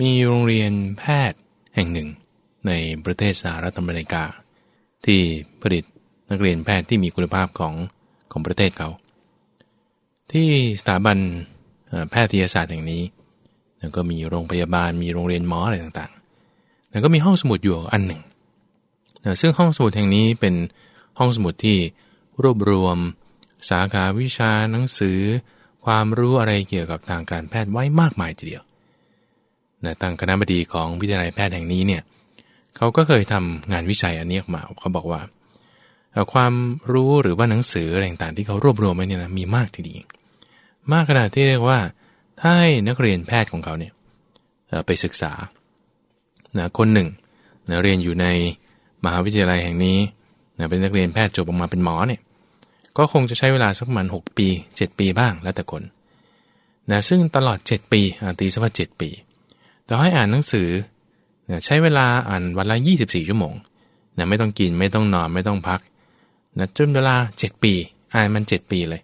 มีโรงเรียนแพทย์แห่งหนึ่ง ในประเทศสหรัฐอเมริกา ที่ผลิตนักเรียนแพทย์ที่มีคุณภาพของของประเทศเขา ที่สถาบันแพทยศาสตร์แห่งนี้แล้วก็มีโรงพยาบาลมีโรงเรียนหมออะไรต่างๆ แล้วก็มีห้องสมุดอยู่อันหนึ่ง ซึ่งห้องสมุดแห่งนี้เป็นห้องสมุดที่รวบรวม สาขาวิชาหนังสือ ความรู้อะไรเกี่ยวกับทางการแพทย์ไว้มากมายทีเดียว นะทางคณะบดีของวิทยาลัยแพทย์แห่งนี้เนี่ยเขาก็เคยทำงานวิจัยอันนี้ออกมาเขาบอกว่า ความรู้หรือว่าหนังสืออะไรต่างๆที่เขารวบรวมไว้เนี่ยนะมีมากทีเดียวมากขนาดที่เรียกว่าถ้าให้นักเรียนแพทย์ของเขาเนี่ยไปศึกษานะคนหนึ่งนะเรียนอยู่ในมหาวิทยาลัยแห่งนี้นะเป็นนักเรียนแพทย์จบออกมาเป็นหมอเนี่ยก็คงจะใช้เวลาสักประมาณ6ปี 7 ปีบ้างแล้วแต่คนนะซึ่งตลอด 7 ปีตีสักว่า7ปี ต่ให้อ่านหนังสือนะใช้เวลาอ่านวันละ 24 ชั่วโมงนะไม่ต้องกินไม่ต้องนอนไม่ต้องพักนะจนเวลา 7 ปี อ่านมัน 7 ปีเลย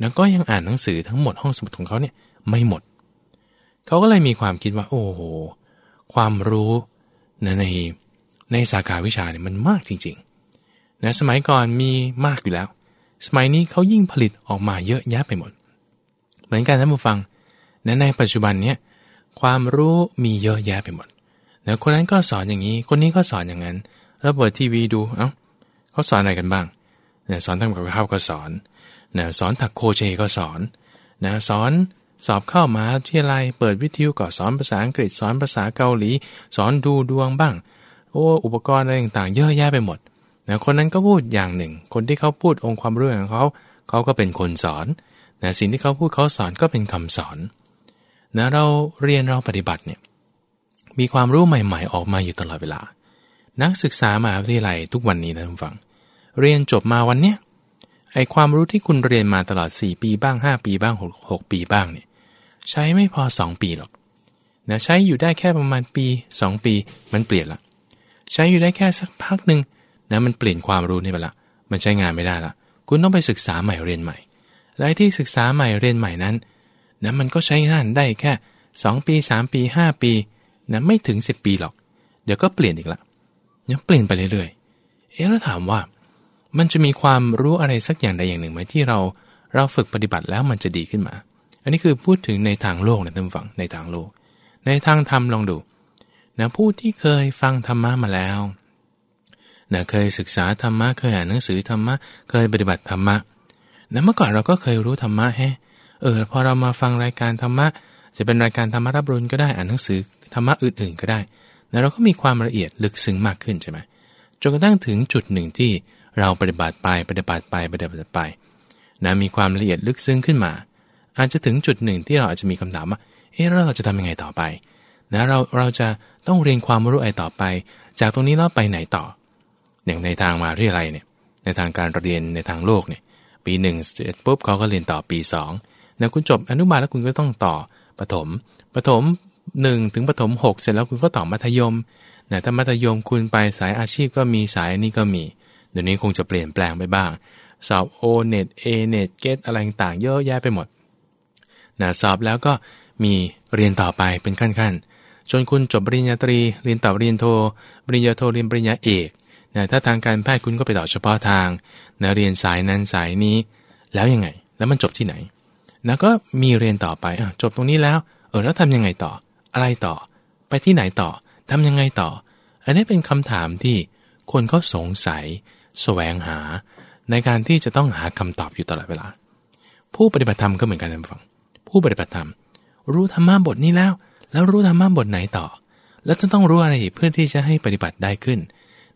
แล้วก็ยังอ่านหนังสือทั้งหมดห้องสมุดของเขาเนี่ยไม่หมด เขาก็เลยมีความคิดว่าโอ้โห ความรู้นะในในสาขาวิชาเนี่ยมันมากจริงๆนะสมัยก่อนมีมากอยู่แล้ว สมัยนี้เขายิ่งผลิตออกมาเยอะแยะไปหมด เหมือนกันท่านผู้ฟังนะในปัจจุบันเนี้ย ความรู้มีเยอะแยะไปหมดนะคนนั้นก็สอนอย่างนี้ คนนี้ก็สอนอย่างนั้น แล้วเปิดทีวีดู เอา้าเขาสอนอะไรกันบ้างนะสอนทำกับข้าวก็สอนนะสอนถักโคเชก็สอนนะสอนสอบเข้ามาที่ไรเปิดวิทยุก็สอนภาษาอังกฤษ สอนภาษาเกาหลี สอนดูดวงบ้าง โอ้อุปกรณ์อะไรต่างๆ เยอะแยะไปหมดนะคนนั้นก็พูดอย่างหนึ่ง คนที่เขาพูดองค์ความรู้ของเขา เขาก็เป็นคนสอนนะสิ่งที่เขาพูดเขาสอนก็เป็นคำสอน นะเราเรียนเราปฏิบัติเนี่ยมีความรู้ใหม่ ๆ ออกมาอยู่ตลอดเวลา นักศึกษามหาวิทยาลัยทุกวันนี้นะทุกฝัง เรียนจบมาวันเนี้ยไอความรู้ที่คุณเรียนมาตลอด 4 ปีบ้าง 5 ปีบ้าง 6 6 ปีบ้างเนี่ยใช้ไม่พอ 2 ปีหรอกนะใช้อยู่ได้แค่ประมาณปี 2 ปีมันเปลี่ยนละ ใช้อยู่ได้แค่สักพักหนึ่งนะมันเปลี่ยนความรู้นี่ไปละ มันใช้งานไม่ได้ละ คุณต้องไปศึกษาใหม่เรียนใหม่และที่ศึกษาใหม่เรียนใหม่นั้น นะมันก็ใช้งานได้แค่ 2 ปี 3 ปี 5 ปีนะไม่ถึง 10 ปีหรอก เดี๋ยวก็เปลี่ยนอีกละยังเปลี่ยนไปเรื่อยๆ เอ๊ะแล้วถามว่า มันจะมีความรู้อะไรสักอย่างใดอย่างหนึ่งไหมที่เราเราฝึกปฏิบัติแล้วมันจะดีขึ้นมา อันนี้คือพูดถึงในทางโลกนะท่านฟังในทางโลก ในทางธรรมลองดูนะผู้ที่เคยฟังธรรมะมาแล้วนะเคยศึกษาธรรมะเคยอ่านหนังสือธรรมะเคยปฏิบัติธรรมะนะเมื่อก่อนเราก็เคยรู้ธรรมะแฮ เออพอเรามาฟังรายการธรรมะ จะเป็นรายการธรรมะรับรุนก็ได้อ่านหนังสือธรรมะอื่นๆก็ได้แล้วเราก็มีความละเอียดลึกซึ้งมากขึ้นใช่ไหมจนกระทั่งถึงจุดหนึ่งที่เราปฏิบัติไปปฏิบัติไปปฏิบัติไปนะมีความละเอียดลึกซึ้งขึ้นมา อาจจะถึงจุดหนึ่งที่เราอาจจะมีคำถามว่าเออเราจะทำยังไงต่อไปนะเราเราจะต้องเรียนความรู้อะไรต่อไป จากตรงนี้เราไปไหนต่อ อย่างในทางมาที่อะไรเนี่ยในทางการเรียนในทางโลกเนี่ยปีหนึ่งเสร็จปุ๊บเขาก็เรียนต่อปี 2 นะคุณจบอนุบาลแล้วคุณก็ต้องต่อประถมประถม1ถึงประถม6 เสร็จแล้วคุณก็ต่อมัธยมนะถ้ามัธยมคุณไปสายอาชีพก็มีสายนี้ก็มี เดี๋ยวนี้คงจะเปลี่ยนแปลงไปบ้าง สอบโอเน็ตเอเน็ตเกตอะไรต่างเยอะแยะไปหมดนะสอบแล้วก็มีเรียนต่อไปเป็นขั้นๆจนคุณจบปริญญาตรีเรียนต่อปริญญาโทปริญญาโทเรียนปริญญาเอกนะถ้าทางการแพทย์คุณก็ไปต่อเฉพาะทางนะเรียนสายนั้นสายนี้ แล้วยังไง แล้วมันจบที่ไหน แล้วก็มีเรียนต่อไปอจบตรงนี้แล้ว เออแล้วทำยังไงต่อ อะไรต่อ ไปที่ไหนต่อทำยังไงต่อ อันนี้เป็นคำถามที่คนเขาสงสัยแสวงหา ในการที่จะต้องหาคำตอบอยู่ตลอดเวลา ผู้ปฏิบัติธรรมก็เหมือนกันนะฟัง ผู้ปฏิบัติธรรม รู้ธรรมะบทนี้แล้ว แล้วรู้ธรรมะบทไหนต่อ แล้วจะต้องรู้อะไรเพื่อที่จะให้ปฏิบัติได้ขึ้น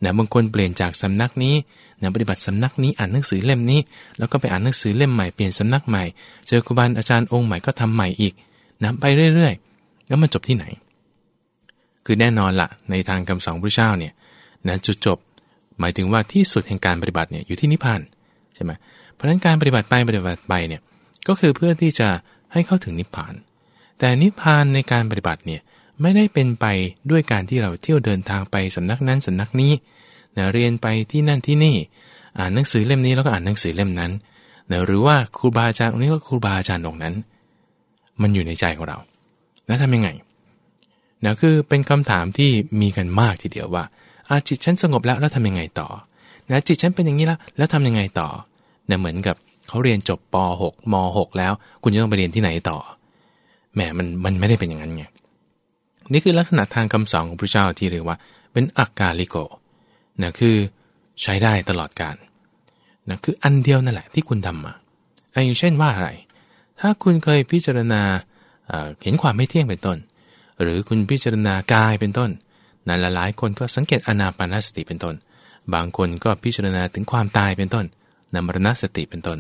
นะบางคนเปลี่ยนจากสำนักนี้ นะปฏิบัติสำนักนี้อ่านหนังสือเล่มนี้ แล้วก็ไปอ่านหนังสือเล่มใหม่เปลี่ยนสำนักใหม่ เจอครูบาอาจารย์องค์ใหม่ก็ทำใหม่อีกนะไปเรื่อยๆ แล้วมันจบที่ไหน คือแน่นอนละในทางคำสอนพระเจ้าเนี่ยนะจุดจบ หมายถึงว่าที่สุดแห่งการปฏิบัติเนี่ยอยู่ที่นิพพานใช่ไหมเพราะฉะนั้นการปฏิบัติไปปฏิบัติไปเนี่ยก็คือเพื่อที่จะให้เข้าถึงนิพพาน แต่นิพพานในการปฏิบัติเนี่ยไม่ได้เป็นไปด้วยการที่เราเที่ยวเดินทางไปสำนักนั้นสำนักนี้ นะเรียนไปที่นั่นที่นี่ อ่านหนังสือเล่มนี้แล้วก็อ่านหนังสือเล่มนั้นนะหรือว่าครูบาอาจารย์องค์นี้ก็ครูบาอาจารย์องค์นั้น มันอยู่ในใจของเรา แล้วทำยังไงนะคือเป็นคำถามที่มีกันมากทีเดียวว่าอาจิตฉันสงบแล้วแล้วทำยังไงต่อนะจิตฉันเป็นอย่างนี้แล้วแล้วทำยังไงต่อนะเหมือนกับเขาเรียนจบป .6 ม .6 แล้ว คุณจะต้องไปเรียนที่ไหนต่อแหมมันมันไม่ได้เป็นอย่างนั้นไงนี่คือลักษณะทางคำสอนของพระเจ้าที่เรียกว่า เป็นอากาลิโก นะคือใช้ได้ตลอดการนะคืออันเดียวนั่นแหละที่คุณทำมาอย่างเช่นว่าอะไร ถ้าคุณเคยพิจารณาเห็นความไม่เที่ยงเป็นต้น หรือคุณพิจารณากายเป็นต้นนั้นหลายคนก็สังเกตอนาปานสติเป็นต้น บางคนก็พิจารณาถึงความตายเป็นต้นนามรณสติเป็นต้น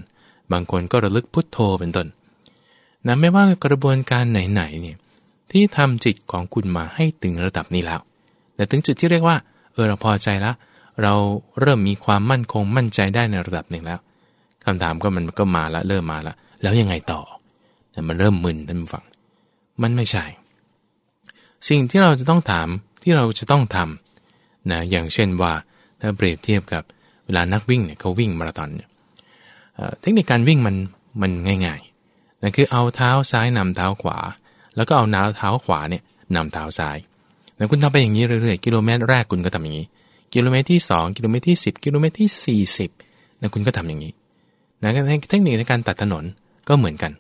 บางคนก็ระลึกพุทโธเป็นต้นนะไม่ว่ากระบวนการไหนๆเนี่ยที่ทำจิตของคุณมาให้ถึงระดับนี้แล้ว แต่ถึงจุดที่เรียกว่า เออเราพอใจแล้ว เราเริ่มมีความมั่นคงมั่นใจได้ในระดับหนึ่งแล้วคำถามก็มันก็มาละเริ่มมาละ แล้วยังไงต่อแต่มันเริ่มมึนท่านผู้ฟัง มันไม่ใช่ สิ่งที่เราจะต้องถามที่เราจะต้องทำนะอย่างเช่นว่าถ้าเปรียบเทียบกับเวลานักวิ่งเนี่ยเขาวิ่งมาราธอนเนี่ยเทคนิคการวิ่งมันมันง่ายๆนั่นคือเอาเท้าซ้ายนำเท้าขวา แล้วก็เอาน้าเท้าขวาเนี่ยนำเท้าซ้าย แล้วคุณทำไปอย่างนี้เรื่อยๆ กิโลเมตรแรกคุณก็ทำอย่างนี้ กิโลเมตรที่ 2 กิโลเมตรที่ 10 กิโลเมตรที่ 40นะคุณก็ทำอย่างนี้นะเทคนิคในการตัดถนนก็เหมือนกัน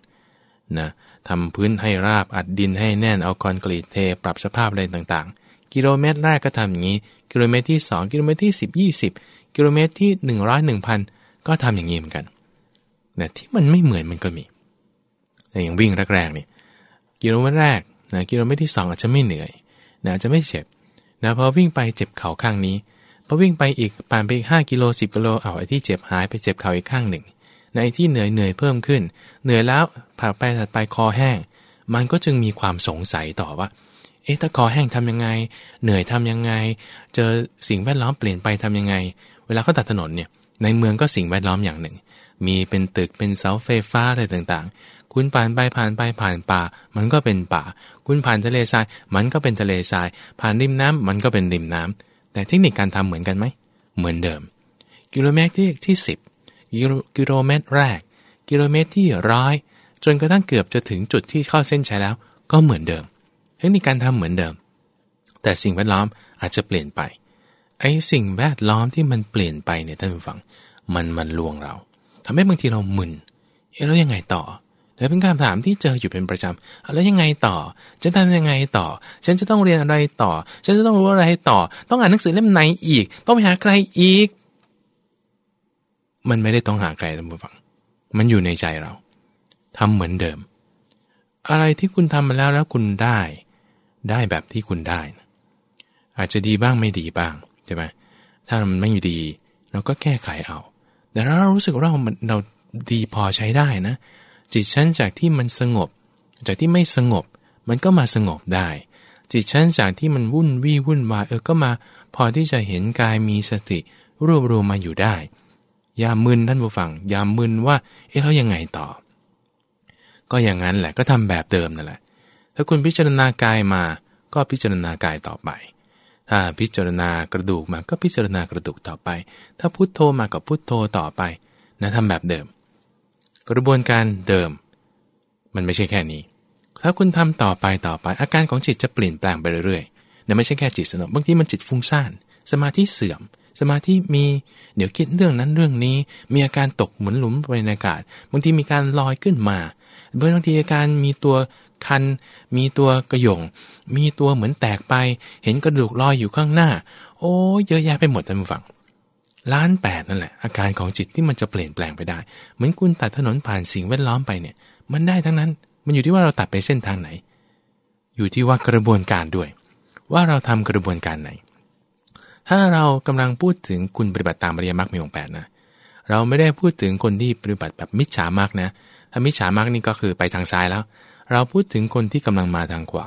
นะทำพื้นให้ราบอัดดินให้แน่นเอาคอนกรีตเท ปรับสภาพอะไรต่างๆ กิโลเมตรแรกก็ทำอย่างนี้ กิโลเมตรที่ 2 กิโลเมตรที่ 10 20 กิโลเมตรที่ 100 1,000 ก็ทำอย่างนี้เหมือนกันนะที่มันไม่เหมือนมันก็มีแต่อย่างวิ่งแรกๆนี่กิโลเมตรแรกนะกิโลเมตรที่ 2 อาจจะไม่เหนื่อยนะจะไม่เจ็บนะพอวิ่งไปเจ็บเข่าข้างนี้ พอวิ่งไปอีกผ่านไปอีกห้ากิโลสิบกิโลเอาไอ้ที่เจ็บหายไปเจ็บเข่าอีกข้างหนึ่ง ในที่เหนื่อยเหนื่อยเพิ่มขึ้น เหนื่อยแล้วผ่านไปถัดไปคอแห้ง มันก็จึงมีความสงสัยต่อว่า เอ๊ะถ้าคอแห้งทํำยังไง เหนื่อยทํำยังไง เจอสิ่งแวดล้อมเปลี่ยนไปทำยังไง เวลาเขาตัดถนนเนี่ยในเมืองก็สิ่งแวดล้อมอย่างหนึ่ง มีเป็นตึกเป็นเสาไฟฟ้าอะไรต่างๆ คุณผ่านไปผ่านไปผ่านป่า มันก็เป็นป่า คุณผ่านทะเลทราย มันก็เป็นทะเลทราย ผ่านริมน้ำมันก็เป็นริมน้ำ แต่เทคนิคการทำเหมือนกันไหม เหมือนเดิม กิโลเมตรที่ที่สิบกิโลเมตรแรก กิโลเมตรที่ร้อยจนกระทั่งเกือบจะถึงจุดที่เข้าเส้นชัยแล้ว ก็เหมือนเดิม เทคนิคการทำเหมือนเดิม แต่สิ่งแวดล้อมอาจจะเปลี่ยนไป ไอ้สิ่งแวดล้อมที่มันเปลี่ยนไปเนี่ยท่านผู้ฟัง มันมันลวงเราทำให้บางทีเรามึนเอ๊ะแล้วยังไงต่อ แล้วเป็นคำถามที่เจออยู่เป็นประจำแล้วยังไงต่อ จะทำยังไงต่อ ฉันจะต้องเรียนอะไรต่อ ฉันจะต้องรู้อะไรต่อ ต้องอ่านหนังสือเล่มไหนอีก ต้องไปหาใครอีก มันไม่ได้ต้องหาใครท่านผู้ฟัง มันอยู่ในใจเราทำเหมือนเดิม อะไรที่คุณทำมาแล้วแล้วคุณได้ ได้แบบที่คุณได้อาจจะดีบ้างไม่ดีบ้างใช่ไหมถ้ามันไม่ดี เราก็แก้ไขเอา แต่ถ้าเรารู้สึกว่าเราเราดีพอใช้ได้นะ จิตฉันจากที่มันสงบ จากที่ไม่สงบ มันก็มาสงบได้ จิตฉันจากที่มันวุ่นวี่วุ่นวายเออก็มา พอที่จะเห็นกายมีสติรวบรวมมาอยู่ได้ ยามึนท่านผู้ฟัง ยามึนว่า เอ๊ะแล้วยังไงต่อ ก็อย่างนั้นแหละก็ทำแบบเดิมนั่นแหละ ถ้าคุณพิจารณากายมา ก็พิจารณากายต่อไปถ้าพิจารณากระดูกมาก็พิจารณากระดูกต่อไป ถ้าพุทโธมาก็พุทโธต่อไป นะทำแบบเดิม กระบวนการเดิม มันไม่ใช่แค่นี้ ถ้าคุณทำต่อไปต่อไปอาการของจิตจะเปลี่ยนแปลงไปเรื่อยๆเนี่ยไม่ใช่แค่จิตสนบบางทีมันจิตฟุ้งซ่านสมาธิเสื่อม สมาธิมีเดี๋ยวคิดเรื่องนั้นเรื่องนี้ มีอาการตกเหมือนหลุมไปในอากาศบางทีมีการลอยขึ้นมาบางทีอาการมีตัวคัน มีตัวกระยง มีตัวเหมือนแตกไป เห็นกระดูกลอยอยู่ข้างหน้า โอ้เยอะแยะไปหมดท่านผู้ฟัง ล้านแปดนั่นแหละ อาการของจิตที่มันจะเปลี่ยนแปลงไปได้ เหมือนคุณตัดถนนผ่านสิ่งแวดล้อมไปเนี่ย มันได้ทั้งนั้น มันอยู่ที่ว่าเราตัดไปเส้นทางไหน อยู่ที่ว่ากระบวนการด้วย ว่าเราทำกระบวนการไหน ถ้าเรากำลังพูดถึงคุณปฏิบัติตามบริยมรรคมีองแปดนะ เราไม่ได้พูดถึงคนที่ปฏิบัติแบบมิจฉามากนะ ถ้ามิจฉามากนี่ก็คือไปทางซ้ายแล้ว เราพูดถึงคนที่กำลังมาทางขวา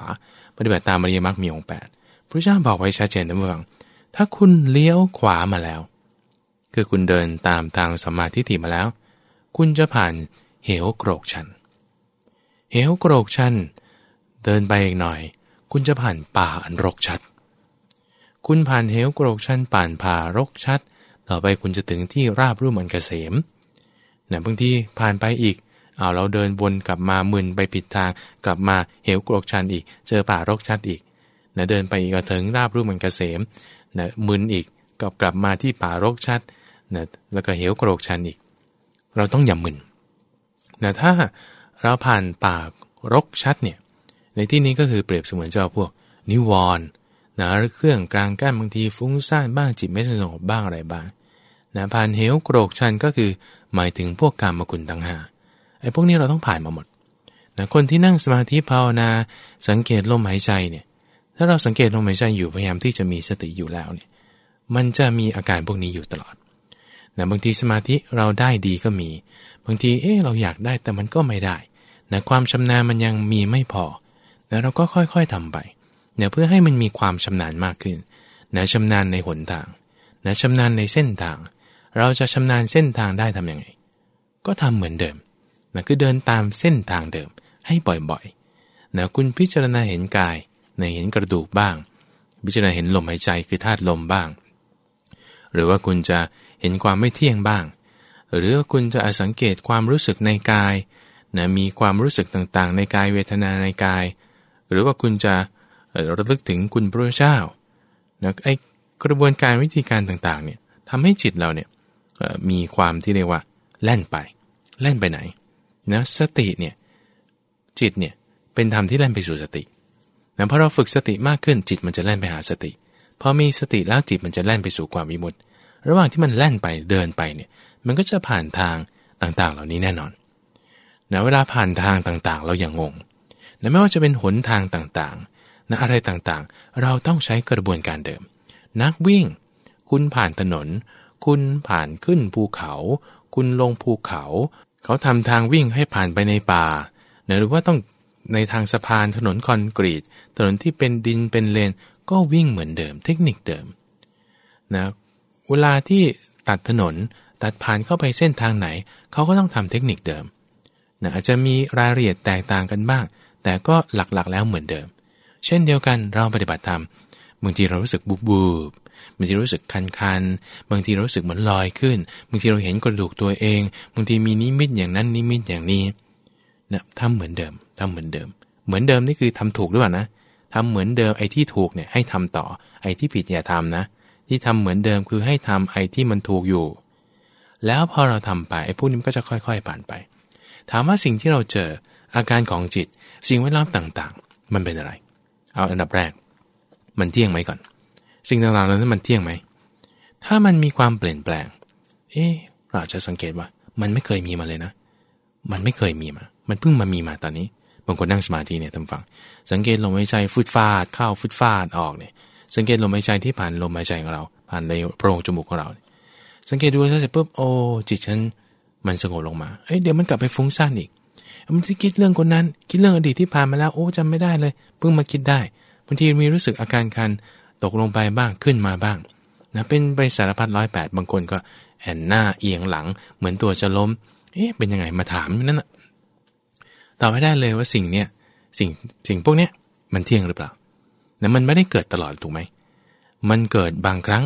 ปฏิบัติตามบริยมรรคมีองแปดพระเจ้าบอกไว้ชัดเจนนะเพื่อนถ้าคุณเลี้ยวขวามาแล้ว คือคุณเดินตามทางสมาธิถิมาแล้ว คุณจะผ่านเหวโกรกชัน เหวโกรกชัน เดินไปอีกหน่อย คุณจะผ่านป่าอันรกชัด คุณผ่านเหวโกรกชันผ่านป่ารกชัด ต่อไปคุณจะถึงที่ราบรุ่มอันเกษมเนี่ยบางทีผ่านไปอีกเอาเราเดินวนกลับมามึนไปผิดทาง กลับมาเหวโกรกชันอีก เจอป่ารกชัดอีกนะเดินไปอีกก็ถึงราบรุ่มอันเกษมนะมึนอีกก็กลับมาที่ป่ารกชัด นะแล้วก็เหวโกรกชันอีก เราต้องอย่ามึนนะถ้าเราผ่านป่ารกชัดเนี่ยในที่นี้ก็คือเปรียบเสมือนเจ้าพวก นิวรณ์นะเครื่องกลางก้านบางทีฟุ้งซ่านบ้างจิตไม่สงบบ้างอะไรบ้างนะผ่านเหวโกรกชันก็คือ หมายถึงพวกกรรมกุลต่างหาไอ้พวกนี้เราต้องผ่านมาหมดนะคนที่นั่งสมาธิภาวนา สังเกตลมหายใจเนี่ยถ้าเราสังเกตลมหายใจอยู่พยายามที่จะมีสติอยู่แล้วเนี่ยมันจะมีอาการพวกนี้อยู่ตลอด นะบางทีสมาธิเราได้ดีก็มี บางทีเอ๊ะเราอยากได้แต่มันก็ไม่ได้นะความชำนาญมันยังมีไม่พอนะเราก็ค่อยๆทำไปเนี่ยเพื่อให้มันมีความชำนาญมากขึ้นนะชำนาญในหนทางนะชำนาญในเส้นทาง เราจะชำนาญเส้นทางได้ทํำยังไง ก็ทำเหมือนเดิมนะคือเดินตามเส้นทางเดิมให้บ่อยๆนะคุณพิจารณาเห็นกายในเห็นกระดูกบ้าง พิจารณาเห็นลมหายใจคือธาตุลมบ้าง หรือว่าคุณจะ เห็นความไม่เที่ยงบ้าง หรือคุณจะสังเกตความรู้สึกในกายนะมีความรู้สึกต่างๆ ในกายเวทนาในกาย หรือว่าคุณจะระลึกถึงคุณพระเจ้านะไอกระบวนการวิธีการต่างๆเนี่ยทำให้จิตเราเนี่ยมีความที่เรียกว่าแล่นไป แล่นไปไหนนะสติเนี่ยจิตเนี่ยเป็นธรรมที่แล่นไปสู่สตินะพอเราฝึกสติมากขึ้นจิตมันจะแล่นไปหาสติพอมีสติแล้วจิตมันจะแล่นไปสู่ความวิมุตติ ระหว่างที่มันแล่นไปเดินไปเนี่ย มันก็จะผ่านทางต่างๆ เหล่านี้แน่นอนนะเวลาผ่านทางต่างๆ เราอย่างงงนะไม่ว่าจะเป็นหนทางต่างๆนะอะไรต่างๆ เราต้องใช้กระบวนการเดิม นักวิ่ง คุณผ่านถนน คุณผ่านขึ้นภูเขา คุณลงภูเขา เขาทำทางวิ่งให้ผ่านไปในป่านะหรือว่าต้องในทางสะพานถนนคอนกรีต ถนนที่เป็นดินเป็นเลนก็วิ่งเหมือนเดิม เทคนิคเดิมนะ เวลาที่ตัดถนนตัดผ่านเข้าไปเส้นทางไหน เขาก็ต้องทำเทคนิคเดิมนะอาจจะมีรายละเอียดแตกต่างกันบ้าง แต่ก็หลักๆแล้วเหมือนเดิม เช่นเดียวกันเราปฏิบัติธรรมบางทีเรารู้สึกบุบบูบบางทีรู้สึกคันคันบางทีรู้สึกเหมือนลอยขึ้น บางทีเราเห็นกระดูกตัวเอง บางทีมีนิมิตอย่างนั้นนิมิตอย่างนี้นะทำเหมือนเดิมทำเหมือนเดิม เหมือนเดิมนี่คือทำถูกหรือเปล่านะทำเหมือนเดิมไอ้ที่ถูกเนี่ยให้ทำต่อ ไอ้ที่ผิดอย่าทำนะ ที่ทำเหมือนเดิมคือให้ทำไอ้ที่มันถูกอยู่ แล้วพอเราทำไปไอ้พวกนี้มันก็จะค่อย ๆ ผ่านไป ถามว่าสิ่งที่เราเจออาการของจิต สิ่งแวดล้อมต่างๆ มันเป็นอะไร เอาอันดับแรก มันเที่ยงไหมก่อน สิ่งต่างๆนั้นมันเที่ยงไหม ถ้ามันมีความเปลี่ยนแปลง เอ๊เราจะสังเกตว่า มันไม่เคยมีมาเลยนะ มันไม่เคยมีมา มันเพิ่งมามีมาตอนนี้บางคนนั่งสมาธิเนี่ยทำฟัง สังเกตลมหายใจฟุดฟาดเข้าฟุดฟาดออกเนี่ย สังเกตลมหายใจที่ผ่านลมหายใจของเรา ผ่านในโพรงจมูกของเรา สังเกตดูเสร็จปุ๊บโอ้จิตฉันมันสงบลงมาเอ้ยเดี๋ยวมันกลับไปฟุ้งซ่านอีกมันจะคิดเรื่องคนนั้น คิดเรื่องอดีตที่ผ่านมาแล้วโอ้จำไม่ได้เลยเพิ่งมาคิดได้บางทีมีรู้สึกอาการคันตกลงไปบ้างขึ้นมาบ้างนะเป็นไปสารพัดร้อยแปดบางคนก็แอนหน้าเอียงหลัง เหมือนตัวจะล้ม เอ๊ะเป็นยังไงมาถามนั่นน่ะตอบไม่ได้เลยว่าสิ่งเนี้ยสิ่งสิ่งพวกเนี้ยมันเที่ยงหรือเปล่า นะมันไม่ได้เกิดตลอดถูกไหม มันเกิดบางครั้ง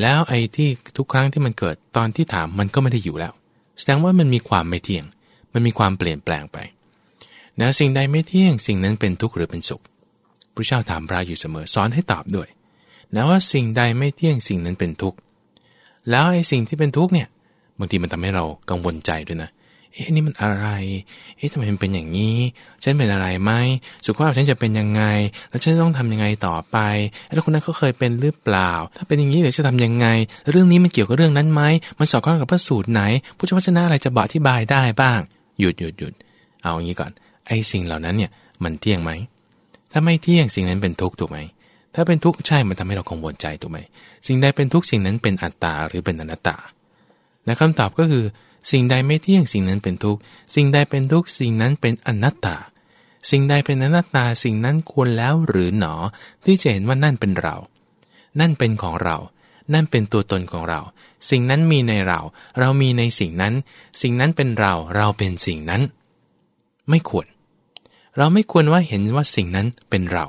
แล้วไอ้ที่ทุกครั้งที่มันเกิดตอนที่ถามมันก็ไม่ได้อยู่แล้ว แสดงว่ามันมีความไม่เที่ยง มันมีความเปลี่ยนแปลงไปนะสิ่งใดไม่เที่ยง สิ่งนั้นเป็นทุกข์หรือเป็นสุขพระเจ้าถามพระอยู่เสมอสอนให้ตอบด้วยนะว่าสิ่งใดไม่เที่ยงสิ่งนั้นเป็นทุกข์แล้วไอ้สิ่งที่เป็นทุกข์เนี่ยบางทีมันทำให้เรากังวลใจด้วยนะเเอ๊ะนี่มันอะไร เอ๊ะทำไมมันเป็นอย่างนี้ ฉันเป็นอะไรไหม สุขภาพฉันจะเป็นยังไง แล้วฉันต้องทำยังไงต่อไป แล้วคนนั้นเขาเคยเป็นหรือเปล่า ถ้าเป็นอย่างนี้เดี๋ยวจะทำยังไง เรื่องนี้มันเกี่ยวกับเรื่องนั้นไหม มันสอดคล้องกับพระสูตรไหนพุทธวจนะอะไรจะบอกที่บายได้บ้าง หยุดหยุดหยุด เอาอย่างนี้ก่อน ไอ้สิ่งเหล่านั้นเนี่ย มันเที่ยงไหม ถ้าไม่เที่ยงสิ่งนั้นเป็นทุกข์ถูกไหม ถ้าเป็นทุกข์ใช่ มันทำให้เรากังวลใจถูกไหม สิ่งใดเป็นทุกข์สิ่งนั้นเป็นอัตตาหรือเป็นอนัตตาและคำตอบก็คือ สิ่งใดไม่เที่ยงสิ่งนั้นเป็นทุกข์ สิ่งใดเป็นทุกข์สิ่งนั้นเป็นอนัตตา สิ่งใดเป็นอนัตตาสิ่งนั้นควรแล้วหรือหนอ ที่จะเห็นว่านั่นเป็นเรา นั่นเป็นของเรา นั่นเป็นตัวตนของเรา สิ่งนั้นมีในเรา เรามีในสิ่งนั้น สิ่งนั้นเป็นเรา เราเป็นสิ่งนั้น ไม่ควร เราไม่ควรว่าเห็นว่าสิ่งนั้นเป็นเรา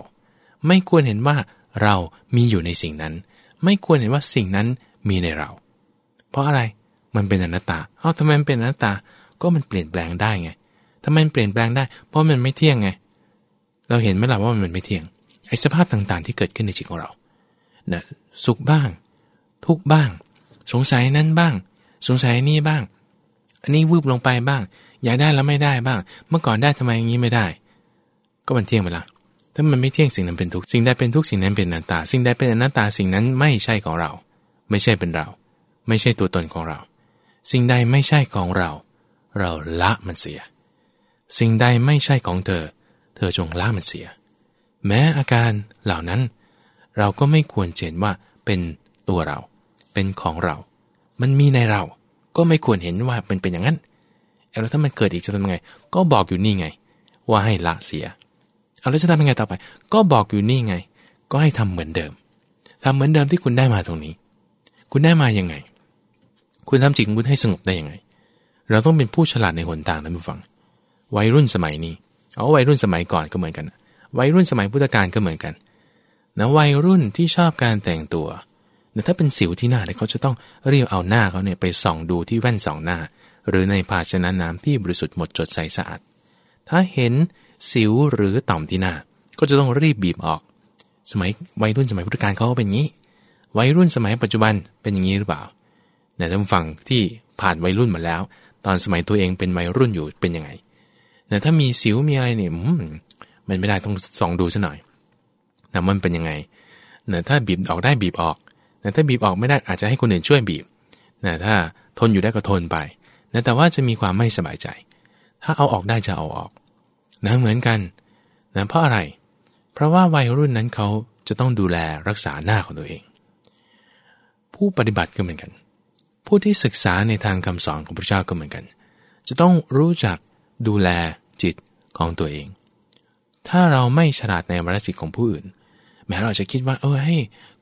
ไม่ควรเห็นว่าเรามีอยู่ในสิ่งนั้น ไม่ควรเห็นว่าสิ่งนั้นมีในเรา เพราะอะไร มันเป็นอนัตตาเอ้าทำไมมันเป็นอนัตตา ก็มันเปลี่ยนแปลงได้ไงทำไมมันเปลี่ยนแปลงได้ เพราะมันไม่เที่ยงไง เราเห็นไหมล่ะว่ามันไม่เที่ยง ไอ้สภาพต่างๆ ที่เกิดขึ้นในจิตของเรานะสุขบ้าง ทุกบ้าง สงสัยนั้นบ้าง สงสัยนี่บ้าง อันนี้วืบลงไปบ้าง อยากได้แล้วไม่ได้บ้าง เมื่อก่อนได้ทำไมอย่างนี้ไม่ได้ ก็มันเที่ยงไปละถ้ามันไม่เที่ยงสิ่งนั้นเป็นทุกสิ่งใดเป็นทุกสิ่งนั้นเป็นอนัตตา สิ่งใดเป็นอนัตตาสิ่งนั้นไม่ใช่ของเรา ไม่ใช่เป็นเรา ไม่ใช่ตัวตนของเรา สิ่งใดไม่ใช่ของเรา เราละมันเสีย สิ่งใดไม่ใช่ของเธอ เธอจงละมันเสีย แม้อาการเหล่านั้น เราก็ไม่ควรเห็นว่าเป็นตัวเรา เป็นของเรา มันมีในเรา ก็ไม่ควรเห็นว่าเป็นเป็นอย่างนั้นแล้วถ้ามันเกิดอีกจะทำไง ก็บอกอยู่นี่ไง ว่าให้ละเสีย เอาแล้วจะทำยังไงต่อไป ก็บอกอยู่นี่ไง ก็ให้ทำเหมือนเดิมทำเหมือนเดิมที่คุณได้มาตรงนี้ คุณได้มายังไง คุณทำจิตของคุณให้สงบได้ยังไง เราต้องเป็นผู้ฉลาดในหนต่างนะผู้ฟัง วัยรุ่นสมัยนี้เอาวัยรุ่นสมัยก่อนก็เหมือนกัน วัยรุ่นสมัยพุทธกาลก็เหมือนกันนะวัยรุ่นที่ชอบการแต่งตัวแต่ถ้าเป็นสิวที่หน้าเนี่ยเขาจะต้องเรียวเอาหน้าเขาเนี่ยไปส่องดูที่แว่นสองหน้า หรือในภาชนะน้ำที่บริสุทธิ์หมดจดใสสะอาด ถ้าเห็นสิวหรือต่อมที่หน้า ก็จะต้องรีบบีบออก สมัยวัยรุ่นสมัยพุทธกาลเขาเป็นอย่างนี้ วัยรุ่นสมัยปัจจุบันเป็นอย่างนี้หรือเปล่า นี่ยท่านฟังที่ผ่านวัยรุ่นมาแล้ว ตอนสมัยตัวเองเป็นวัยรุ่นอยู่เป็นยังไงแต่ถ้ามีสิวมีอะไรเนี่ยมันไม่ได้ต้องส่องดูซะหน่อยนะมันเป็นยังไงเนี่ถ้าบีบออกได้บีบออกแต่ถ้าบีบออกไม่ได้อาจจะให้คนอื่นช่วยบีบนะถ้าทนอยู่ได้ก็ทนไปนะแต่ว่าจะมีความไม่สบายใจ ถ้าเอาออกได้จะเอาออกนะเหมือนกันนะเพราะอะไร เพราะว่าวัยรุ่นนั้นเขาจะต้องดูแลรักษาหน้าของตัวเอง ผู้ปฏิบัติก็เหมือนกัน ผู้ที่ศึกษาในทางคำสอนของพระเจ้าก็เหมือนกัน จะต้องรู้จักดูแลจิตของตัวเอง ถ้าเราไม่ฉลาดในวรจิตของผู้อื่น แม้เราจะคิดว่า เออให้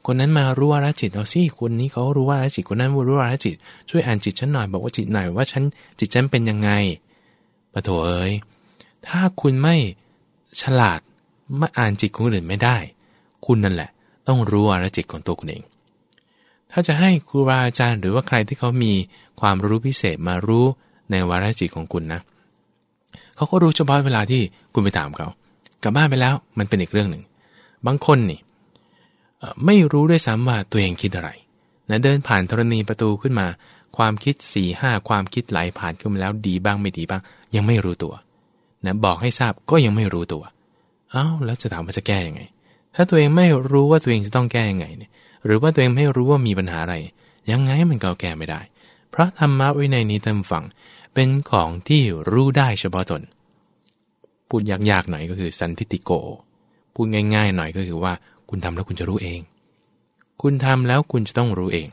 คนนั้นมารู้วารจิตเอาสิคนนี้เขารู้วารจิตคนนั้นรู้วารจิต ช่วยอ่านจิตฉันหน่อยบอกว่าจิตหน่อยว่าฉันจิตฉันเป็นยังไงปะโถเอ้ยถ้าคุณไม่ฉลาดไม่อ่านจิตของอื่นไม่ได้ คุณนั่นแหละ ต้องรู้วารจิตของตัวคุณเอง ถ้าจะให้ครูบาอาจารย์หรือว่าใครที่เขามีความรู้พิเศษมารู้ในวาระจิตของคุณนะเขาก็รู้เฉพาะเวลาที่คุณไปถามเขา กลับบ้านไปแล้วมันเป็นอีกเรื่องหนึ่ง บางคนนี่ไม่รู้ด้วยซ้ำว่าตัวเองคิดอะไรนะเดินผ่านธรณีประตูขึ้นมา ความคิดสี่ห้าความคิดไหลผ่านขึ้นมาแล้วดีบ้างไม่ดีบ้าง ยังไม่รู้ตัวนะบอกให้ทราบก็ยังไม่รู้ตัว เอา้าแล้วจะถามว่าจะแก้ยังไง ถ้าตัวเองไม่รู้ว่าตัวเองจะต้องแก้ยังไงเนี่ย หรือว่าตัวเองไม่รู้ว่ามีปัญหาอะไร ยังไงมันก็แก้ไม่ได้ เพราะธรรมะวินัยนี้ตามฝัง เป็นของที่รู้ได้เฉพาะตน พูดยากๆหน่อยก็คือสันทิติโก พูดง่าย ๆ หน่อยก็คือว่าคุณทำแล้วคุณจะรู้เอง คุณทำแล้วคุณจะต้องรู้เอง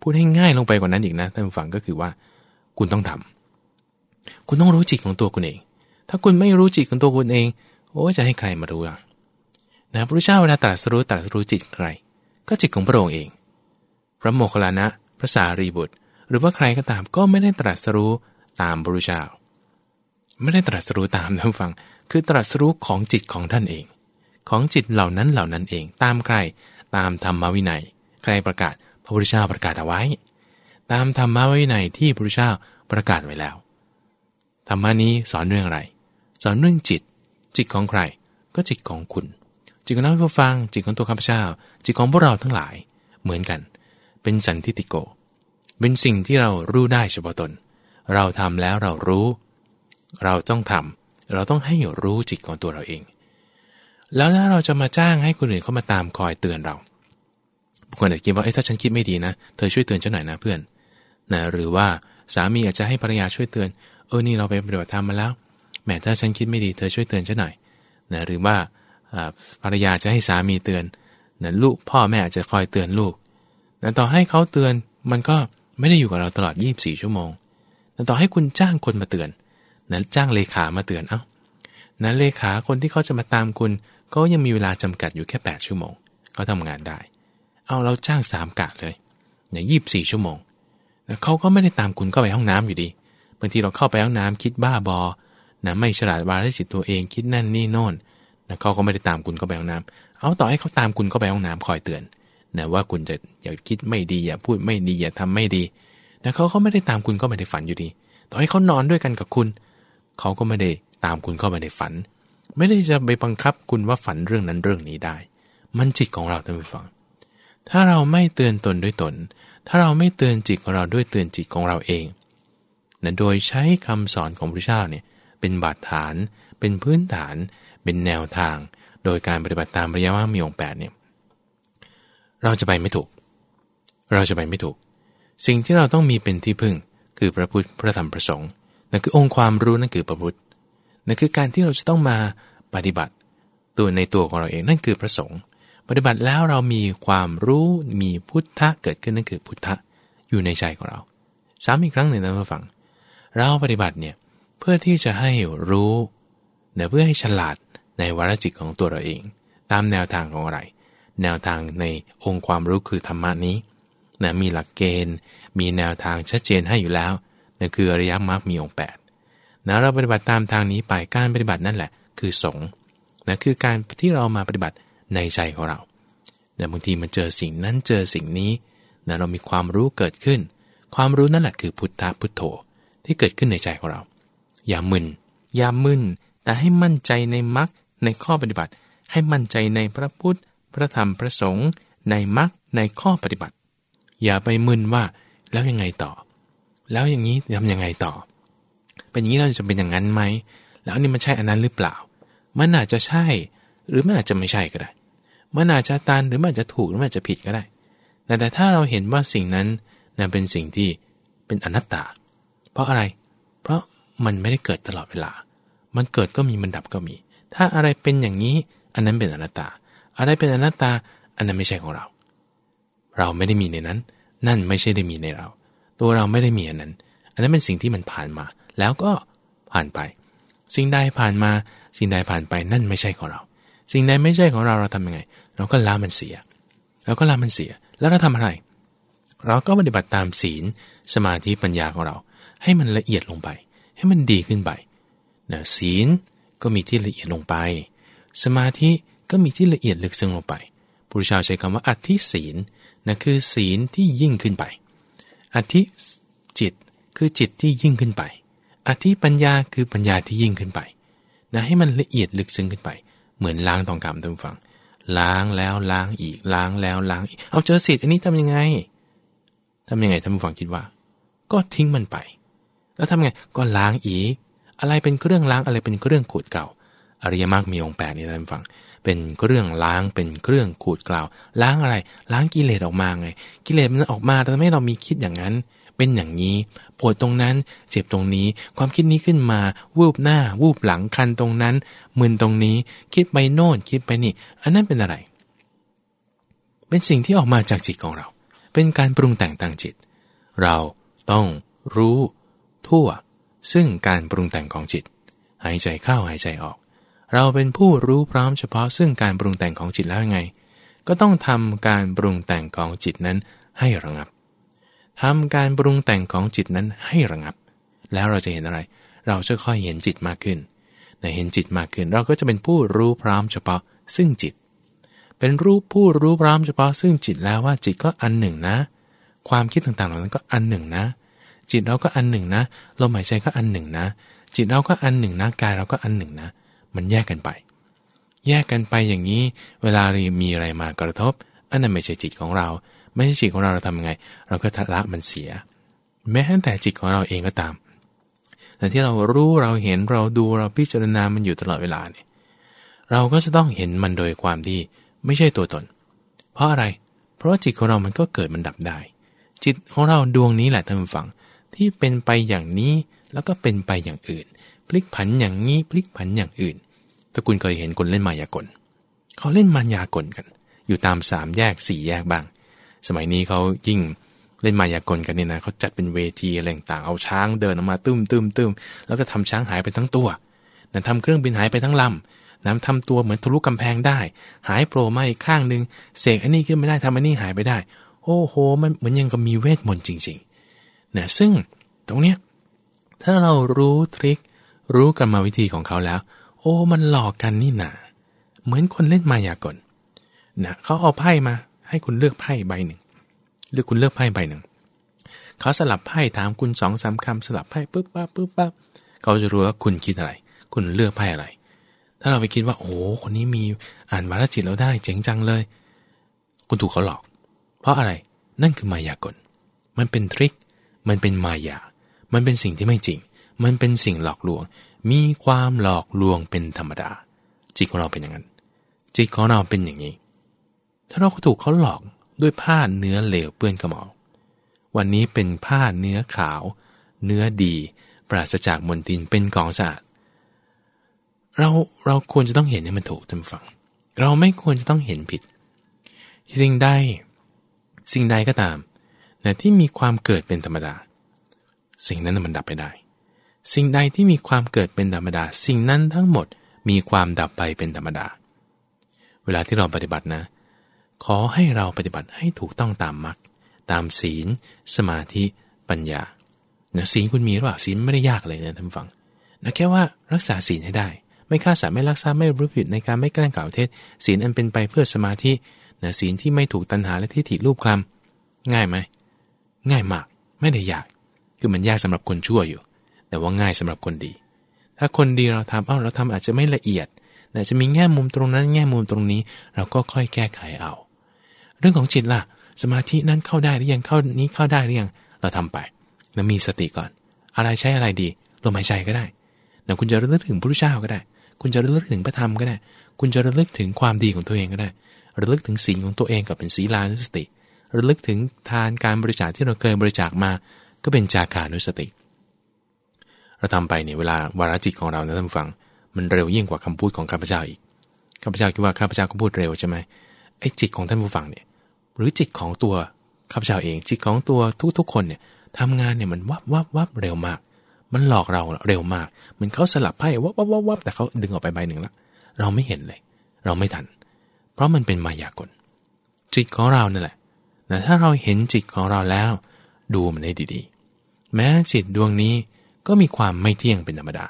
พูดให้ง่ายลงไปกว่านั้นอีกนะท่านฟังก็คือว่า คุณต้องทำคุณต้องรู้จิตของตัวคุณเอง ถ้าคุณไม่รู้จิตของตัวคุณเอง โอ้จะให้ใครมารู้อะนะพระเจ้าเวลาตรัสรู้ตรัสรู้จิตใคร ก็จิตของพระองค์เอง พระโมคคัลลานะพระสารีบุตร หรือว่าใครก็ตามก็ไม่ได้ตรัสรู้ตามพระเจ้า ไม่ได้ตรัสรู้ตามท่านฟัง คือตรัสรู้ของจิตของท่านเอง ของจิตเหล่านั้นเหล่านั้นเอง ตามใครตามธรรมวินัย ใครประกาศพระพุทธเจ้าประกาศเอาไว้ ตามธรรมวินัยที่พระพุทธเจ้าประกาศไว้แล้วธรรมนี้สอนเรื่องอะไร สอนเรื่องจิต จิตของใคร ก็จิตของคุณ จิตของท่านผู้ฟัง จิตของตัวข้าพเจ้า จิตของพวกเราทั้งหลายเหมือนกัน เป็นสันทิติโก เป็นสิ่งที่เรารู้ได้เฉพาะตน เราทำแล้วเรารู้ เราต้องทำเราต้องให้รู้จิตของตัวเราเอง แล้วถ้าเราจะมาจ้างให้คนอื่นเข้ามาตามคอยเตือนเราบางคนอาจจะคิดว่าเอ้ถ้าฉันคิดไม่ดีนะ เธอช่วยเตือนฉันหน่อยนะเพื่อนนะหรือว่าสามีอาจจะให้ภรรยาช่วยเตือน เออ นี่เราไปปฏิบัติธรรมมาแล้ว แหม ถ้าฉันคิดไม่ดี เธอช่วยเตือนฉันหน่อยนะหรือว่า ภรรยาจะให้สามีเตือนนะลูกพ่อแม่จะคอยเตือนลูกนะต่อให้เขาเตือนมันก็ไม่ได้อยู่กับเราตลอด 24 ชั่วโมงนะต่อให้คุณจ้างคนมาเตือนนะจ้างเลขามาเตือนเอา้านะเลขาคนที่เขาจะมาตามคุณก็ยังมีเวลาจำกัดอยู่แค่ 8 ชั่วโมงเขาทำงานได้ เอาเราจ้างสามกะเลยเนี่ยยีิบสี่ชั่วโมงนะเขาก็ไม่ได้ตามคุณก็ไปห้องน้ำอยู่ดีบางทีเราเข้าไปห้องน้ำคิดบ้าบอนะไม่ฉลาดวาระจิตตัวเองคิดนั่นนี่โน่น นะเขาก็ไม่ได้ตามคุณก็ไปห้องน้ำเอาต่อให้เขาตามคุณก็ไปห้องน้ำคอยเตือนนะว่าคุณจะอย่าคิดไม่ดีอย่าพูดไม่ดีอย่าทำไม่ดีนะเขาเขาไม่ได้ตามคุณก็ไม่ได้ฝันอยู่ดี ต่อให้เขานอนด้วยกันกับคุณ เขาก็ไม่ได้ตามคุณเข้าไปในฝัน ไม่ได้จะไปบังคับคุณว่าฝันเรื่องนั้นเรื่องนี้ได้ มันจิตของเราท่านผู้ฟัง ถ้าเราไม่เตือนตนด้วยตน ถ้าเราไม่เตือนจิตของเราด้วยเตือนจิตของเราเองนะโดยใช้คำสอนของพระเจ้าเนี่ยเป็นบาดฐาน เป็นพื้นฐาน เป็นแนวทาง โดยการปฏิบัติตามระยะว่ามีองค์แปดเนี่ยเราจะไปไม่ถูก เราจะไปไม่ถูก สิ่งที่เราต้องมีเป็นที่พึ่ง คือพระพุทธพระธรรมพระสงฆ์นั่นคือองค์ความรู้นั่นคือพระพุทธนั่นคือการที่เราจะต้องมาปฏิบัติตัวในตัวของเราเองนั่นคือพระสงฆ์ปฏิบัติแล้วเรามีความรู้มีพุทธะเกิดขึ้นนั่นคือพุทธะอยู่ในใจของเราซ้ำอีกครั้งหนึ่งนะมาฟัง เราปฏิบัติเนี่ยเพื่อที่จะให้รู้เนี่ยวเพื่อให้ฉลาด ในวาระจิตของตัวเราเอง ตามแนวทางของอะไร แนวทางในองค์ความรู้คือธรรมะนี้นะมีหลักเกณฑ์ มีแนวทางชัดเจนให้อยู่แล้วนั่นคืออริยมรรคมีองค์8นะเราปฏิบัติตามทางนี้ไปการปฏิบัตินั่นแหละ คือสงนะคือการที่เรามาปฏิบัติในใจของเราแต่บางทีมันเจอสิ่งนั้นเจอสิ่งนี้นะเรามีความรู้เกิดขึ้น ความรู้นั่นแหละคือพุทธะพุทโธที่เกิดขึ้นในใจของเรา อย่ามึนอย่ามึนแต่ให้มั่นใจในมรรค ในข้อปฏิบัติ ให้มั่นใจในพระพุทธ พระธรรม พระสงฆ์ในมรรคในข้อปฏิบัติ อย่าไปมึนว่าแล้วยังไงต่อ แล้วอย่างนี้ทำยังไงต่อ เป็นอย่างนี้เราจะเป็นอย่างนั้นไหม แล้วนี่มันใช่อันนั้นหรือเปล่า มันอาจจะใช่ หรือมันอาจจะไม่ใช่ก็ได้ มันอาจจะตันหรือมันอาจจะถูกหรือมันอาจจะผิดก็ได้ แต่แต่ถ้าเราเห็นว่าสิ่งนั้นนั่นเป็นสิ่งที่เป็นอนัตตา เพราะอะไร เพราะมันไม่ได้เกิดตลอดเวลา มันเกิดก็มีมันดับก็มี ถ้าอะไรเป็นอย่างนี้ อันนั้นเป็นอนัตตา อะไรเป็นอนัตตา อันนั้นไม่ใช่ของเรา เราไม่ได้มีในนั้น นั่นไม่ใช่ได้มีในเรา ตัวเราไม่ได้มีอันนั้น อันนั้นเป็นสิ่งที่มันผ่านมา แล้วก็ผ่านไป สิ่งใดผ่านมา สิ่งใดผ่านไป นั่นไม่ใช่ของเรา สิ่งใดไม่ใช่ของเรา เราทำยังไง เราก็ละมันเสีย เราก็ละมันเสีย แล้วเราทำอะไร เราก็ปฏิบัติตามศีล สมาธิ ปัญญาของเรา ให้มันละเอียดลงไป ให้มันดีขึ้นไปนะศีล ก็มีที่ละเอียดลงไป สมาธิก็มีที่ละเอียดลึกซึ้งลงไปพุทธเจ้าใช้คำว่าอธิศีลนะคือศีลที่ยิ่งขึ้นไป อธิจิตคือจิตที่ยิ่งขึ้นไป อธิปัญญาคือปัญญาที่ยิ่งขึ้นไปนะให้มันละเอียดลึกซึ้งขึ้นไป เหมือนล้างทองคำท่านฟัง ล้างแล้วล้างอีกล้างแล้วล้างอีก เอาเจอสิทธิ์อันนี้ทำยังไงทำยังไงท่านฟังคิดว่า ก็ทิ้งมันไป แล้วทำไงก็ล้างอีก อะไรเป็นเครื่องล้างอะไรเป็นเครื่องขูดเก่าอริยมรรคมีองค์แปดนี่ท่านฟัง เป็นเครื่องล้างเป็นเครื่องขูดเก่าล้างอะไร ล้างกิเลสออกมาไง กิเลสมันออกมาทำให้เรามีคิดอย่างนั้น เป็นอย่างนี้ปวดตรงนั้น เจ็บตรงนี้ ความคิดนี้ขึ้นมา วูบหน้า วูบหลังคันตรงนั้นมึนตรงนี้ คิดไปโน่นคิดไปนี่ อันนั้นเป็นอะไร เป็นสิ่งที่ออกมาจากจิตของเรา เป็นการปรุงแต่งทางจิต เราต้องรู้ ทั่ว ซึ่งการปรุงแต่งของจิต หายใจเข้าหายใจออก เราเป็นผู้รู้พร้อมเฉพาะซึ่งการปรุงแต่งของจิตแล้วไง ก็ต้องทำการปรุงแต่งของจิตนั้นให้ระงับทำการปรุงแต่งของจิตนั้นให้ระงับ แล้วเราจะเห็นอะไร เราจะค่อยเห็นจิตมากขึ้นในเห็นจิตมากขึ้น เราก็จะเป็นผู้รู้พร้อมเฉพาะซึ่งจิต เป็นรูปผู้รู้พร้อมเฉพาะซึ่งจิตแล้วว่าจิตก็อันหนึ่งนะ ความคิดต่างๆเหล่านั้นก็อันหนึ่งนะ จิตเราก็อันหนึ่งนะลมหายใจก็อันหนึ่งนะ จิตเราก็อันหนึ่งนะกายเราก็อันหนึ่งนะ มันแยกกันไป แยกกันไปอย่างนี้ เวลาเรามีอะไรมากระทบ อันนั้นไม่ใช่จิตของเรา ไม่ใช่จิตของเราเราทำยังไง เราก็ทละมันเสีย แม้แต่จิตของเราเองก็ตาม แต่ที่เรารู้เราเห็นเราดูเราพิจารณามันอยู่ตลอดเวลาเนี่ยเราก็จะต้องเห็นมันโดยความที่ไม่ใช่ตัวตน เพราะอะไร เพราะจิตของเรามันก็เกิดมันดับได้ จิตของเราดวงนี้แหละท่านผู้ฟัง ที่เป็นไปอย่างนี้แล้วก็เป็นไปอย่างอื่น พลิกผันอย่างนี้พลิกผันอย่างอื่น ถ้าคุณเคยเห็นคนเล่นมายากลเขาเล่นมายากลกัน อยู่ตามสามแยกสี่แยกบ้าง สมัยนี้เขายิ่งเล่นมายากลกันเนี่ยนะเขาจัดเป็นเวทีอะไรต่างเอาช้างเดินออกมาตุ้มตุ้มตุ้มแล้วก็ทำช้างหายไปทั้งตัวนั่นทำเครื่องบินหายไปทั้งลำน้ำทำตัวเหมือนทะลุกำแพงได้ หายโผล่มาอีกข้างหนึ่งเสกอันนี้ขึ้นไม่ได้ทำอันนี้หายไปได้ โอ้โห มันเหมือนยังกับมีเวทมนต์จริง ๆ นะซึ่งตรงเนี้ยถ้าเรารู้ทริครู้กรรมวิธีของเขาแล้ว โอ้มันหลอกกันนี่นาเหมือนคนเล่นมายากลนะเขาเอาไพ่มา ให้คุณเลือกไพ่ใบหนึ่งหรือคุณเลือกไพ่ใบหนึ่งเขาสลับไพ่ถามคุณสองสามคำสลับไพ่ปุ๊บปั๊บปุ๊บปั๊บเขาจะรู้ว่าคุณคิดอะไร คุณเลือกไพ่อะไร ถ้าเราไปคิดว่า โอ้คนนี้มีอ่านวาลจิตแล้วได้เจ๋งจังเลย คุณถูกเขาหลอก เพราะอะไรนั่นคือมายากล มันเป็นทริค มันเป็นมายา มันเป็นสิ่งที่ไม่จริง มันเป็นสิ่งหลอกลวง มีความหลอกลวงเป็นธรรมดา จิตของเราเป็นอย่างนั้น จิตของเราเป็นอย่างนี้ ถ้าเราถูกเขาหลอกด้วยผ้าเนื้อเหลวเปื้อนกระหมอวันนี้เป็นผ้าเนื้อขาว เนื้อดี ปราศจากมลทินเป็นกองสะอาดเราเราควรจะต้องเห็นให้มันถูกท่านฟัง เราไม่ควรจะต้องเห็นผิด สิ่งใดสิ่งใดก็ตาม นะที่มีความเกิดเป็นธรรมดา สิ่งนั้นมันดับไปได้ สิ่งใดที่มีความเกิดเป็นธรรมดา สิ่งนั้นทั้งหมดมีความดับไปเป็นธรรมดา เวลาที่เราปฏิบัตินะ ขอให้เราปฏิบัติให้ถูกต้องตามมรรคตามศีล สมาธิปัญญานะศีลคุณมีหรือเปล่าศีลไม่ได้ยากเลยนะท่านฟังนะแค่ว่ารักษาศีลให้ได้ ไม่ฆ่าสัตว์ไม่ลักทรัพย์ไม่รู้ผิดในการไม่แกล้งกล่าวเท็จศีลอันเป็นไปเพื่อสมาธินะศีลที่ไม่ถูกตัณหาและที่ถิรูปคลำง่ายไหม ง่ายมากไม่ได้ยาก คือมันยากสำหรับคนชั่วอยู่ แต่ว่าง่ายสำหรับคนดี ถ้าคนดีเราทำเอ้าเราทำอาจจะไม่ละเอียดแต่จะมีแง่มุมตรงนั้นแง่มุมตรงนี้ เราก็ค่อยแก้ไขเอา เรื่องของจิตล่ะ สมาธินั้นเข้าได้หรือยังเข้านี้เข้าได้หรือยังเราทำไปแล้วมีสติก่อน อะไรใช้อะไรดีลมหายใจก็ได้แต่คุณจะระลึกถึงพระเจ้าก็ได้ คุณจะระลึกถึงพระธรรมก็ได้ คุณจะระลึกถึงความดีของตัวเองก็ได้ ระลึกถึงศีลของตัวเองกับเป็นศีลานุสติ ระลึกถึงทานการบริจาคที่เราเคยบริจาคมา ก็เป็นจาคานุสติ เราทำไปเนี่ยเวลาวาระจิตของเรานะท่านฟัง มันเร็วยิ่งกว่าคำพูดของข้าพเจ้าอีกข้าพเจ้าคิดว่าข้าพเจ้าก็พูดเร็วใช่ไหมไอ้จิตของท่านผู้ฟังเนี่ย หรือจิตของตัวข้าพเจ้าเอง จิตของตัวทุกๆ คนเนี่ยทำงานเนี่ยมันวับวับวับเร็วมาก มันหลอกเราเร็วมาก เหมือนเขาสลับไพ่วับวับวับวับแต่เขาดึงออกไปใบหนึ่งล้วเราไม่เห็นเลย เราไม่ทัน เพราะมันเป็นมายากลจิตของเรานั่นแหละ แต่ถ้าเราเห็นจิตของเราแล้ว ดูมันได้ดีๆ แม้จิตดวงนี้ก็มีความไม่เที่ยงเป็นธรรมดา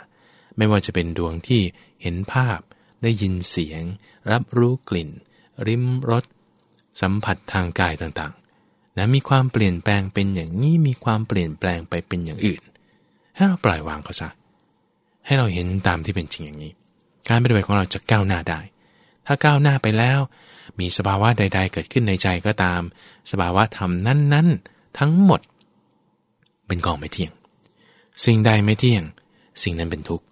ไม่ว่าจะเป็นดวงที่เห็นภาพ ได้ยินเสียง รับรู้กลิ่น ริมรสสัมผัสทางกายต่างๆ นะมีความเปลี่ยนแปลงเป็นอย่างนี้มีความเปลี่ยนแปลงไปเป็นอย่างอื่น ให้เราปล่อยวางเขาซะให้เราเห็นตามที่เป็นจริงอย่างนี้ การปฏิบัติของเราจะก้าวหน้าได้ ถ้าก้าวหน้าไปแล้ว มีสภาวะใด ๆ เกิดขึ้นในใจก็ตาม สภาวะธรรมนั้น ๆ ทั้งหมด เป็นกองไม่เที่ยง สิ่งใดไม่เที่ยง สิ่งนั้นเป็นทุกข์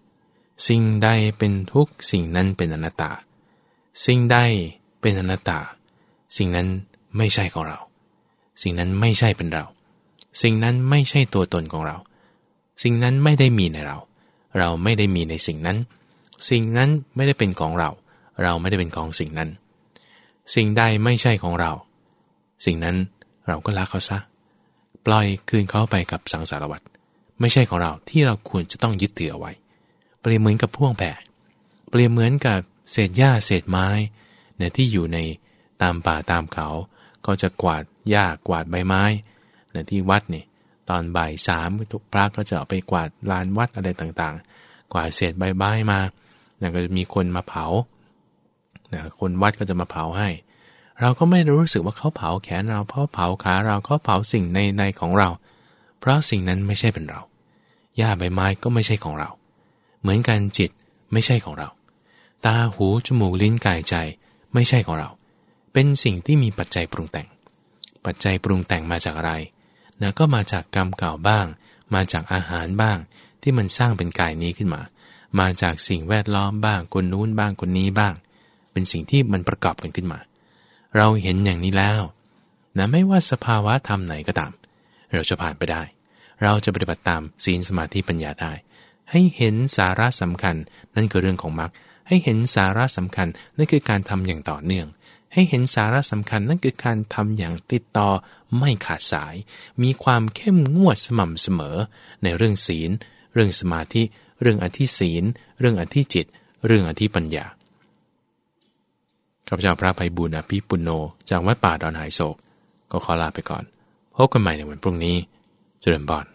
สิ่งใดเป็นทุกข์ สิ่งนั้นเป็นอนัตตา สิ่งใดเป็นอนัตตา สิ่งนั้นไม่ใช่ของเรา สิ่งนั้นไม่ใช่เป็นเรา สิ่งนั้นไม่ใช่ตัวตนของเรา สิ่งนั้นไม่ได้มีในเรา เราไม่ได้มีในสิ่งนั้น สิ่งนั้นไม่ได้เป็นของเรา เราไม่ได้เป็นของสิ่งนั้น สิ่งใดไม่ใช่ของเรา สิ่งนั้นเราก็ละเขาซะ ปล่อยคืนเขาไปกับสังสารวัฏไม่ใช่ของเราที่เราควรจะต้องยึดถือเอาไว้ เปรียบเหมือนกับพ่วงแพเปรียบเหมือนกับเศษหญ้าเศษไม้เนี่ยที่อยู่ในตามป่าตามเขา ก็จะกวาดหญ้ากวาดใบไม้เนี่ยที่วัดนี่ตอนบ่ายสามทุกพระก็จะเอาไปกวาดลานวัดอะไรต่างๆ กวาดเศษใบไม้มานะก็จะมีคนมาเผานะคนวัดก็จะมาเผาให้ เราก็ไม่รู้สึกว่าเขาเผาแขนเราเพราะเผาขาเราเขาเผาสิ่งในในของเรา เพราะสิ่งนั้นไม่ใช่เป็นเราหญ้าใบไม้ก็ไม่ใช่ของเรา เหมือนกันจิตไม่ใช่ของเรา ตาหูจมูกลิ้นกายใจไม่ใช่ของเรา เป็นสิ่งที่มีปัจจัยปรุงแต่ง ปัจจัยปรุงแต่งมาจากอะไรนะก็มาจากกรรมเก่าบ้าง มาจากอาหารบ้าง ที่มันสร้างเป็นกายนี้ขึ้นมา มาจากสิ่งแวดล้อมบ้างคนนู้นบ้างคนนี้บ้าง เป็นสิ่งที่มันประกอบกันขึ้นมา เราเห็นอย่างนี้แล้วนะไม่ว่าสภาวะธรรมไหนก็ตาม เราจะผ่านไปได้ เราจะปฏิบัติตามศีลสมาธิปัญญาได้ ให้เห็นสาระสำคัญ นั่นคือเรื่องของมรรคให้เห็นสาระสำคัญ นั่นคือการทำอย่างต่อเนื่อง ให้เห็นสาระสำคัญ นั่นคือการทำอย่างติดต่อไม่ขาดสาย มีความเข้มงวดสม่ำเสมอ ในเรื่องศีล เรื่องสมาธิ เรื่องอธิศีล เรื่องอธิจิต เรื่องอธิปัญญา ข้าพเจ้าพระภัยบุญอภิปุโน จากวัดป่าดอนหายโศก ก็ขอลาไปก่อน พบกันใหม่ในวันพรุ่งนี้ เจริญบอน